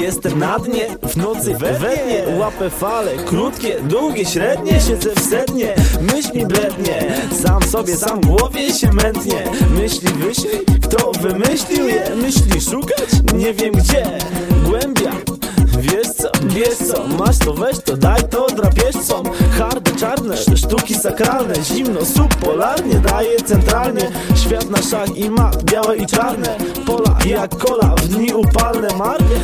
Jestem na dnie, w nocy we dnie. Łapę fale, krótkie, długie, średnie. Siedzę w sednie, myśli blednie. Sam sobie, sam głowie się mętnie. Myśli wyśli, kto wymyślił je? Myśli szukać? Nie wiem gdzie. Głębia Wiesz co, wiesz co, masz to weź to, daj to drapieżcom Harde, czarne, sztuki sakralne. Zimno, subpolarnie, daje centralnie. Świat na szach i mat, białe i czarne. Pola jak kola, w dni upalne marnie.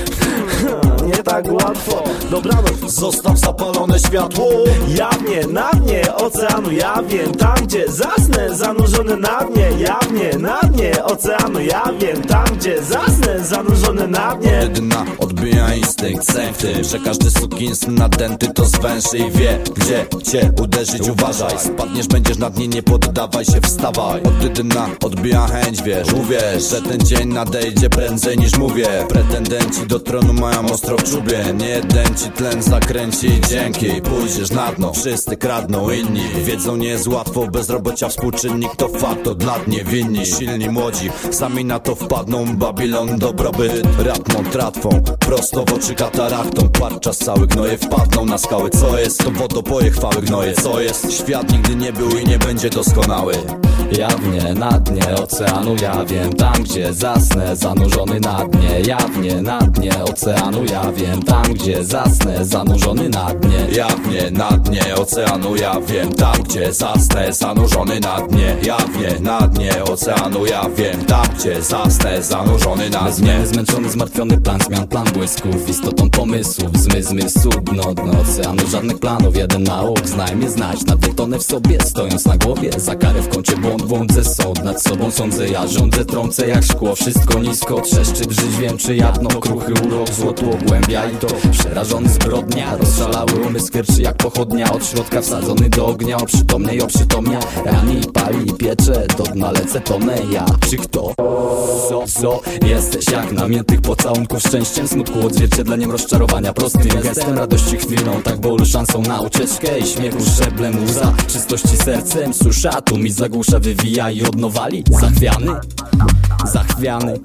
Nie tak łatwo, dobranoc. Zostaw zapalone światło. Jawnie, na dnie oceanu, ja wiem. Tam gdzie zasnę, zanurzony na dnie Jawnie, na dnie oceanu, ja wiem. Tam gdzie zasnę, zanurzony na dnie Jedyna odbija instynkt, tym Że każdy sukinsyn nadęty to zwęszy i wie Gdzie cię uderzyć, uważaj Spadniesz, będziesz na dnie, nie poddawaj się, wstawaj. Od jedyna odbija chęć, wiesz Uwierz, że ten dzień nadejdzie prędzej niż mówię. Pretendenci do tronu mają ostro w czubie. Nie jeden ci tlen zakręci dzięki. Pójdziesz na dno, wszyscy kradną inni Wiedzą nie jest łatwo, bezrobocia współczynnik to fakt Od lat niewinni, silni młodzi Sami na to wpadną, Babilon dobrobyt Ratmą, tratwą, prosto w oczy kataraktą. Parczas cały gnoje wpadną na skały. Co jest to wodopoje chwały gnoje. Co jest świat nigdy nie był i nie będzie doskonały. Jawnie na dnie oceanu ja wiem. Tam gdzie zasnę zanurzony na dnie. Jawnie na dnie oceanu ja wiem. Tam gdzie zasnę zanurzony na dnie. Jawnie na dnie oceanu ja wiem. Tam gdzie zasnę zanurzony na dnie. Jawnie na dnie oceanu ja wiem. Tam gdzie zasnę zanurzony na dnie. Zmęczony, zmartwiony plan zmian, plan błysków Istotą pomysłów, zmysł, zmysł, dno, dno oceanu Żadnych planów, jeden nauk, znaj mnie znać Nadwytone w sobie, stojąc na głowie. Za karę w kącie błąd, błądzę sąd Nad sobą sądzę, ja rządzę, trącę jak szkło. Wszystko nisko, trzeszczy, drżyć wiem czy jadno Kruchy urok, złoto, głębia i to Przerażony zbrodnia, rozszalały umysł Wierczy jak pochodnia, od środka wsadzony do ognia Oprzytomny i oprzytomnia, rani, pali, piecze Do dna lecę, tonę. Ja, czy kto? Co? Jesteś jak namiętych pocałunków Szczęściem, smutku, odzwierciedleniem rozczarowania Prostym gestem, radości chwilą Tak bólu szansą na ucieczkę I śmiechu szczeblem łza Czystości sercem susza Tu mi zagłusza, wywija i odnowali Zachwiany, zachwiany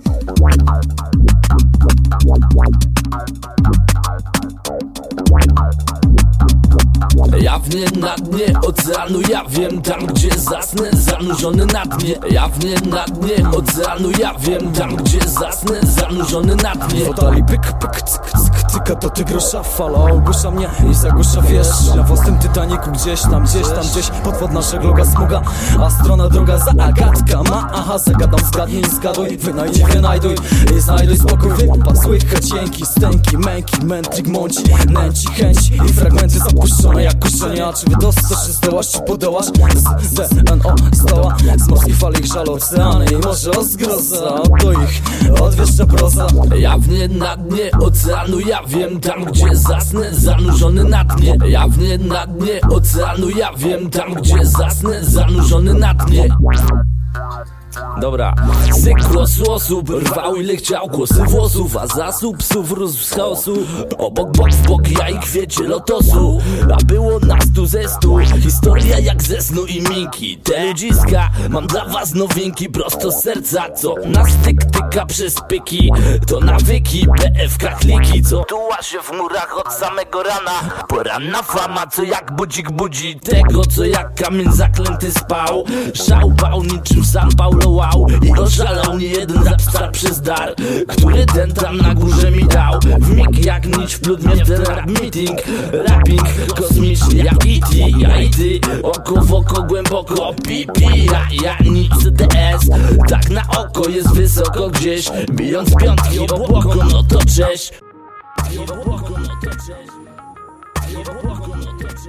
Jawnie na dnie oceanu, ja wiem Tam gdzie zasnę, zanurzony na dnie. Jawnie na dnie oceanu, ja wiem Tam gdzie zasnę, zanurzony na dnie. Podali pyk, pyk, cyka to ty grosza Fala? Ogłusza mnie i zagłusza wiesz Na własnym Titaniku gdzieś tam, gdzieś tam, gdzieś Podwodna żegloga smuga, a strona droga za Agatka ma. Aha, zagadam, zgadnij, zgaduj Wynajdzie, wynajduj. I znajduj spokój Wypas, słychać dźwięki, stęki, męki Mętlik mąci, nęci, chęć I fragmenty zapuszczone jak kuszenie A czy wydostasz, czy zdołasz, czy podołasz? Z DNO zdoła Z morskich fal ich żal oceany I może o zgroza Do ich odwieszcza proza? Jawnie na dnie oceanu, ja wiem Tam gdzie zasnę, zanurzony na dnie. Jawnie na dnie oceanu, ja wiem Tam gdzie zasnę, zanurzony na dnie Dobra, cykło osób rwał ile chciał Kłosy włosów, a zasób psów rósł z chaosu. Obok bok w bok ja i kwiecie lotosu. A było nas tu ze stu. Historia jak ze snu i minki. Te ludziska, mam dla was nowinki Prosto z serca, co na styk tyka przez pyki. To nawyki, PFK kliki. Co tuła się w murach od samego rana. Poranna fama, co jak budzik budzi. Tego, co jak kamień zaklęty spał. Szał bał niczym sam Paulo wow I oszalał nie jeden rapstar przez dar Który ten tam na górze mi dał. W mig jak nić wplótł mnie w ten rap meeting. Rapping kosmiczny jak E.T. Ja i ty, oko w oko głęboko Pipi, ja, ja nic CDS Tak na oko jest wysoko gdzieś Bijąc piątki obłoko, no to cześć Obłoko, no to cześć Obłoko, no to cześć